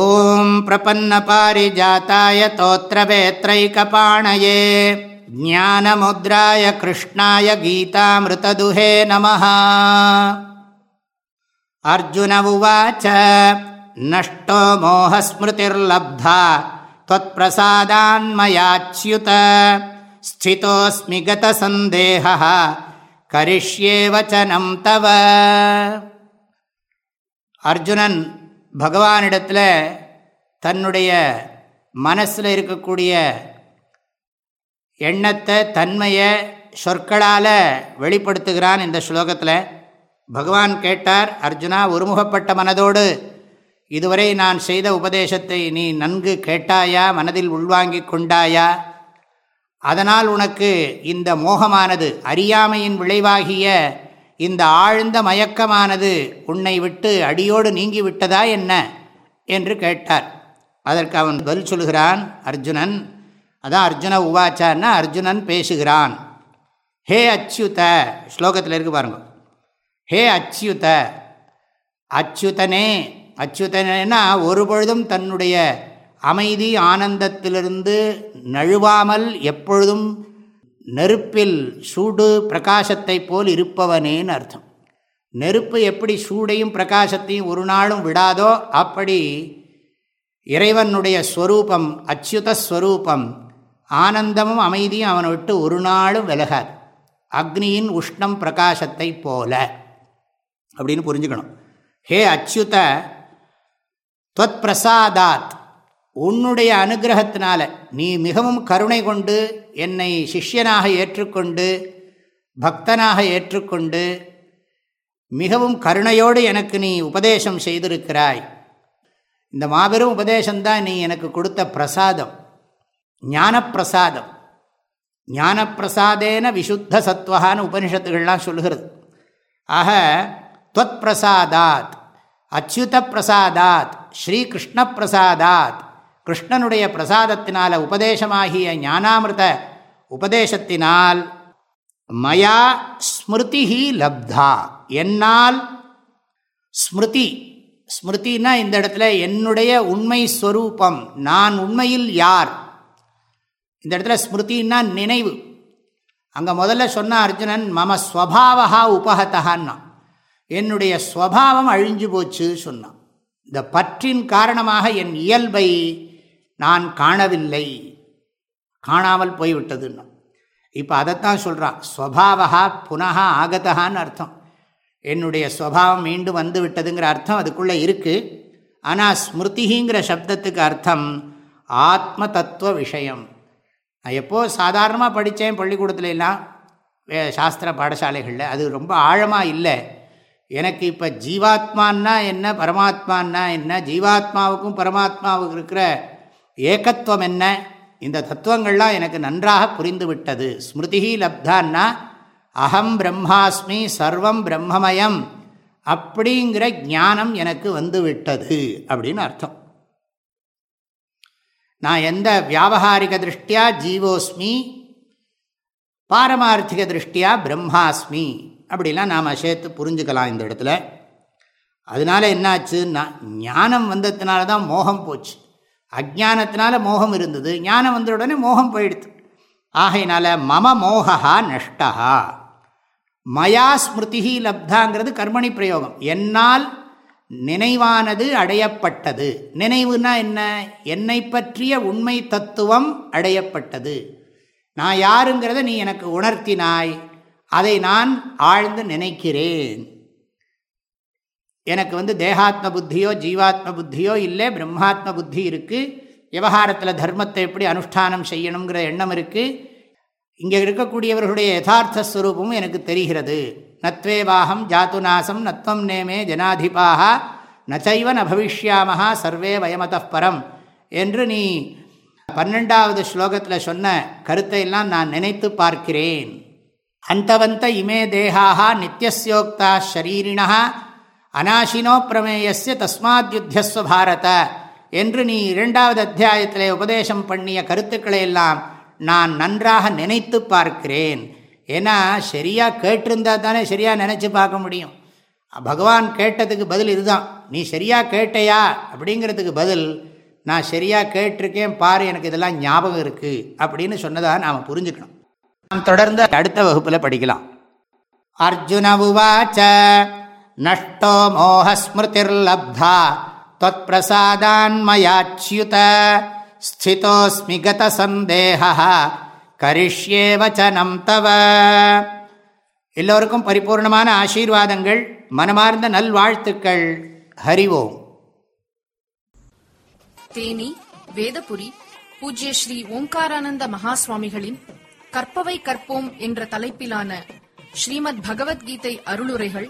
ॐ प्रपन्नपारिजाताय तोत्रवेत्रैकपाणये ज्ञानमुद्राय कृष्णाय गीतामृतदुहे नमः अर्जुन उवाच नष्टो मोहस्मृतिर्लब्धा त्वत्प्रसादान्मयाच्युत स्थितोऽस्मि गतसन्देहः करिष्ये वचनं तव अर्जुनन् பகவானிடத்தில் தன்னுடைய மனசில் இருக்கக்கூடிய எண்ணத்தை தன்மையை சொற்களால் வெளிப்படுத்துகிறான் இந்த ஸ்லோகத்தில். பகவான் கேட்டார் அர்ஜுனா ஒருமுகப்பட்ட மனதோடு இதுவரை நான் செய்த உபதேசத்தை நீ நன்கு கேட்டாயா? மனதில் உள்வாங்கி கொண்டாயா? அதனால் உனக்கு இந்த மோகமானது அறியாமையின் விளைவாகிய இந்த ஆழ்ந்த மயக்கமானது உன்னை விட்டு அடியோடு நீங்கி விட்டதா என்ன? என்று கேட்டார். அதற்கு அவன் பதில் சொல்கிறான் அர்ஜுனன் அதான் அர்ஜுன உவாச்சான்னா அர்ஜுனன் பேசுகிறான். ஹே அச்சுத. ஸ்லோகத்தில் இருக்கு பாருங்க. ஹே அச்சுத. அச்சுதனே. அச்சுதனேன்னா ஒரு பொழுதும் தன்னுடைய அமைதி ஆனந்தத்திலிருந்து நழுவாமல் எப்பொழுதும் நெருப்பில் சூடு பிரகாசத்தை போல் இருப்பவனேன்னு அர்த்தம். நெருப்பு எப்படி சூடையும் பிரகாசத்தையும் ஒரு நாளும் விடாதோ அப்படி இறைவனுடைய ஸ்வரூபம் அச்சுதஸ்வரூபம் ஆனந்தமும் அமைதியும் அவனை விட்டு ஒரு நாளும் விலகாது. அக்னியின் உஷ்ணம் பிரகாசத்தை போல அப்படின்னு புரிஞ்சுக்கணும். ஹே அச்சுத தொத் பிரசாதாத் உன்னுடைய அனுகிரகத்தினால நீ மிகவும் கருணை கொண்டு என்னை சிஷ்யனாக ஏற்றுக்கொண்டு பக்தனாக ஏற்றுக்கொண்டு மிகவும் கருணையோடு எனக்கு நீ உபதேசம் செய்திருக்கிறாய். இந்த மாபெரும் உபதேசம்தான் நீ எனக்கு கொடுத்த பிரசாதம். ஞானப்பிரசாதம். ஞானப்பிரசாதேன விசுத்த சத்வகான்னு உபனிஷத்துகள்லாம் சொல்கிறது ஆக துவத் பிரசாதாத் அச்சுத பிரசாதாத் ஸ்ரீகிருஷ்ண பிரசாதாத் கிருஷ்ணனுடைய பிரசாதத்தினால உபதேசமாகிய ஞானாமிருத உபதேசத்தினால் மயா ஸ்மிருதி லப்தா. என்னால் ஸ்மிருதி ஸ்மிருத்தின்னா இந்த இடத்துல என்னுடைய உண்மை ஸ்வரூபம் நான் உண்மையில் யார்? இந்த இடத்துல ஸ்மிருத்தின்னா நினைவு. அங்கே முதல்ல சொன்ன அர்ஜுனன் மம ஸ்வபாவா உபகத்தகான்னா என்னுடைய ஸ்வபாவம் அழிஞ்சு போச்சு சொன்னான். இந்த பற்றின் காரணமாக என் இயல்பை நான் காணவில்லை. காணாமல் போய்விட்டதுன்னு. இப்போ அதைத்தான் சொல்கிறான் ஸ்வபாவகா புனகா ஆகத்தகான்னு அர்த்தம். என்னுடைய ஸ்வபாவம் மீண்டும் வந்து விட்டதுங்கிற அர்த்தம் அதுக்குள்ளே இருக்குது ஆனால் ஸ்மிருதிங்கிற சப்தத்துக்கு அர்த்தம் ஆத்ம தத்துவ விஷயம். நான் எப்போது சாதாரணமாக படித்தேன் பள்ளிக்கூடத்துல வே சாஸ்திர பாடசாலைகளில் அது ரொம்ப ஆழமாக இல்லை. எனக்கு இப்போ ஜீவாத்மான்னா என்ன பரமாத்மான்னா என்ன ஜீவாத்மாவுக்கும் பரமாத்மாவுக்கு இருக்கிற ஏகத்துவம் என்ன இந்த தத்துவங்கள்லாம் எனக்கு நன்றாக புரிந்து விட்டது ஸ்மிருதி லப்தான்னா அகம் பிரம்மாஸ்மி சர்வம் பிரம்மமயம் அப்படிங்கிற ஞானம் எனக்கு வந்து விட்டது அப்படின்னு அர்த்தம். நான் எந்த வியாபகாரிக திருஷ்டியா ஜீவோஸ்மி பாரமார்த்திக திருஷ்டியா பிரம்மாஸ்மி அப்படிலாம் நாம் சேர்த்து புரிஞ்சுக்கலாம் இந்த இடத்துல. அதனால என்னாச்சுன்னா ஞானம் வந்ததுனால தான் மோகம் போச்சு. அஜானத்தினால மோகம் இருந்தது. ஞானம் வந்த உடனே மோகம் போயிடுது. ஆகையினால மம மோகா நஷ்டா மயா ஸ்மிருதி லப்தாங்கிறது கர்மணி பிரயோகம். என்னால் நினைவானது அடையப்பட்டது. நினைவுனா என்ன? என்னை பற்றிய உண்மை தத்துவம் அடையப்பட்டது. நான் யாருங்கிறத நீ எனக்கு உணர்த்தினாய். அதை நான் ஆழ்ந்து நினைக்கிறேன். எனக்கு வந்து தேகாத்ம புத்தியோ ஜீவாத்ம புத்தியோ இல்லை பிரம்மாத்ம புத்தி இருக்குது விவகாரத்தில் தர்மத்தை எப்படி அனுஷ்டானம் செய்யணுங்கிற எண்ணம் இருக்குது இங்கே இருக்கக்கூடியவர்களுடைய யதார்த்த ஸ்வரூபமும் எனக்கு தெரிகிறது. நத்வேவாகம் ஜாத்துநாசம் நத்வம் நேமே ஜனாதிபாக நச்சைவ ந சர்வே வயமத பரம் என்று நீ பன்னெண்டாவது ஸ்லோகத்தில் சொன்ன கருத்தை எல்லாம் நான் நினைத்து பார்க்கிறேன். அந்தவந்த இமே தேகாக நித்தியசியோக்தா ஷரீரிணா அனாஷினோ பிரமேயஸ்ய தஸ்மாத் யுத்தியஸ்வ பாரத என்று நீ இரண்டாவது அத்தியாயத்தில் உபதேசம் பண்ணிய கருத்துக்களை எல்லாம் நான் நன்றாக நினைத்து பார்க்கிறேன். ஏன்னா சரியாக கேட்டிருந்தா தானே சரியாக நினச்சி பார்க்க முடியும். பகவான் கேட்டதுக்கு பதில் இதுதான். நீ சரியாக கேட்டையா? அப்படிங்கிறதுக்கு பதில் நான் சரியாக கேட்டிருக்கேன் பாரு எனக்கு இதெல்லாம் ஞாபகம் இருக்குது அப்படின்னு சொன்னதாக நாம் புரிஞ்சுக்கணும். நாம் தொடர்ந்து அடுத்த வகுப்பில் படிக்கலாம். அர்ஜுன உவாச்ச. நஷ்டோ மோகஸ்மிருதிர்லப்தா தொத் பிரசாதான்மயாச்சியுத ஸ்திதோஸ்மி கத சந்தேக கரிஷ்யே வச்சனம் தவ. எல்லோருக்கும் பரிபூர்ணமான ஆசீர்வாதங்கள் மனமார்ந்த நல்வாழ்த்துக்கள். ஹரிவோம் தேனி வேதபுரி பூஜ்ய ஸ்ரீ ஓம்காரானந்த மகாஸ்வாமிகளின் கற்பவை கற்போம் என்ற தலைப்பிலான ஸ்ரீமத் பகவத்கீதை அருளுரைகள்